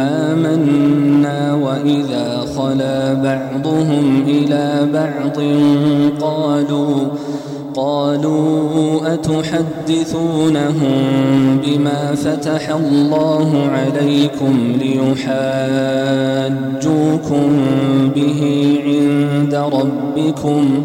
آمنا وإذا خلا بعضهم إلى بعض قالوا قالوا أتحدثونهم بما فتح الله عليكم ليحاجوكم به عند ربكم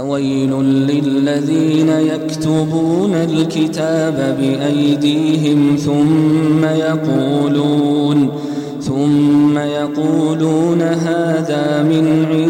فويل للذين يكتبون الكتاب بأيديهم ثم يقولون ثم يقولون هذا من عند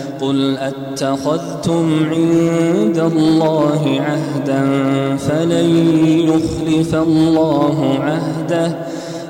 قل أتخذتم عند الله عهدا فلن يخلف الله عهده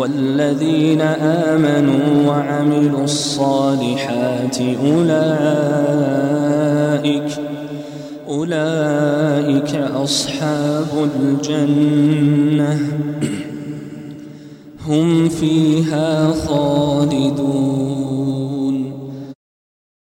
والذين آمنوا وعملوا الصالحات أولئك أولئك أصحاب الجنة هم فيها خالدون